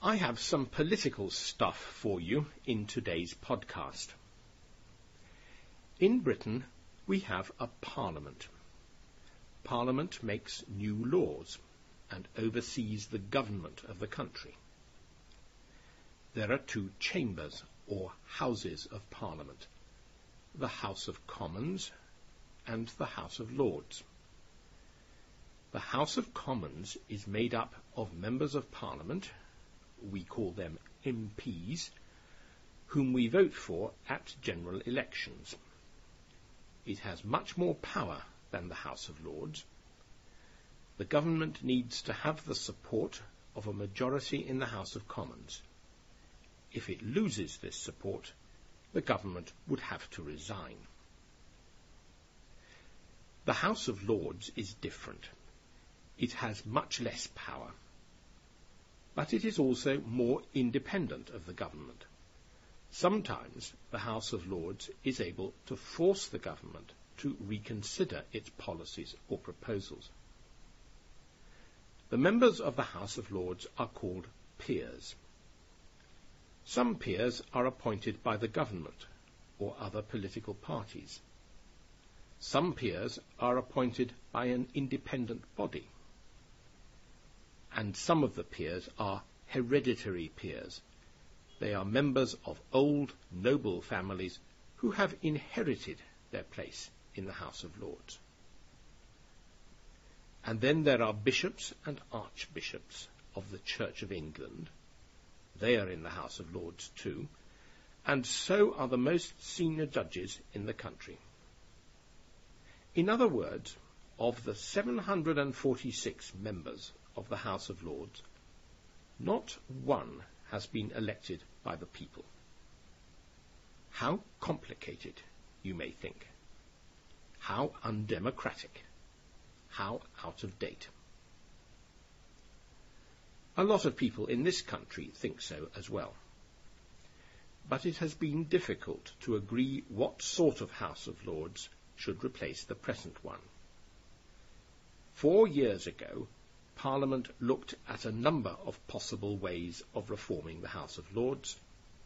I have some political stuff for you in today's podcast. In Britain, we have a parliament. Parliament makes new laws and oversees the government of the country. There are two chambers or houses of parliament, the House of Commons and the House of Lords. The House of Commons is made up of members of parliament, we call them MPs, whom we vote for at general elections. It has much more power than the House of Lords. The government needs to have the support of a majority in the House of Commons. If it loses this support, the government would have to resign. The House of Lords is different. It has much less power. But it is also more independent of the government. Sometimes the House of Lords is able to force the government to reconsider its policies or proposals. The members of the House of Lords are called peers. Some peers are appointed by the government or other political parties. Some peers are appointed by an independent body. And some of the peers are hereditary peers. They are members of old noble families who have inherited their place in the House of Lords. And then there are bishops and archbishops of the Church of England, they are in the House of Lords too, and so are the most senior judges in the country. In other words, of the 746 members of the House of Lords, not one has been elected by the people. How complicated, you may think. How undemocratic. How out of date. A lot of people in this country think so as well. But it has been difficult to agree what sort of House of Lords should replace the present one. Four years ago, Parliament looked at a number of possible ways of reforming the House of Lords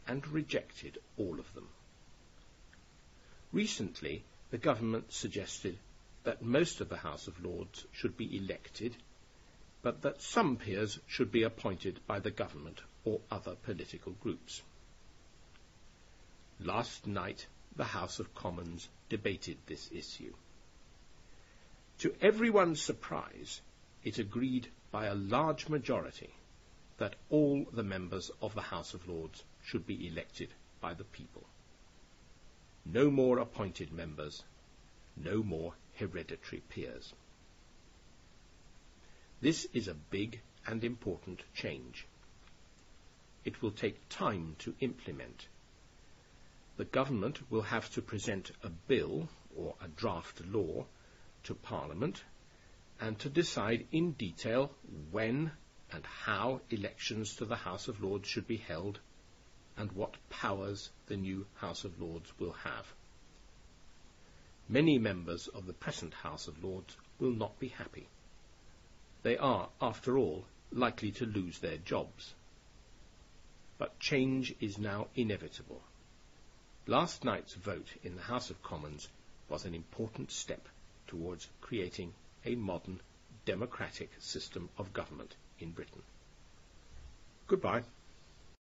and rejected all of them. Recently, the government suggested that most of the House of Lords should be elected but that some peers should be appointed by the government or other political groups. Last night, the House of Commons debated this issue. To everyone's surprise, it agreed by a large majority that all the members of the House of Lords should be elected by the people. No more appointed members, no more hereditary peers. This is a big and important change. It will take time to implement. The government will have to present a bill or a draft law to Parliament and to decide in detail when and how elections to the House of Lords should be held and what powers the new House of Lords will have. Many members of the present House of Lords will not be happy. They are, after all, likely to lose their jobs. But change is now inevitable. Last night's vote in the House of Commons was an important step towards creating a modern democratic system of government in Britain. Goodbye.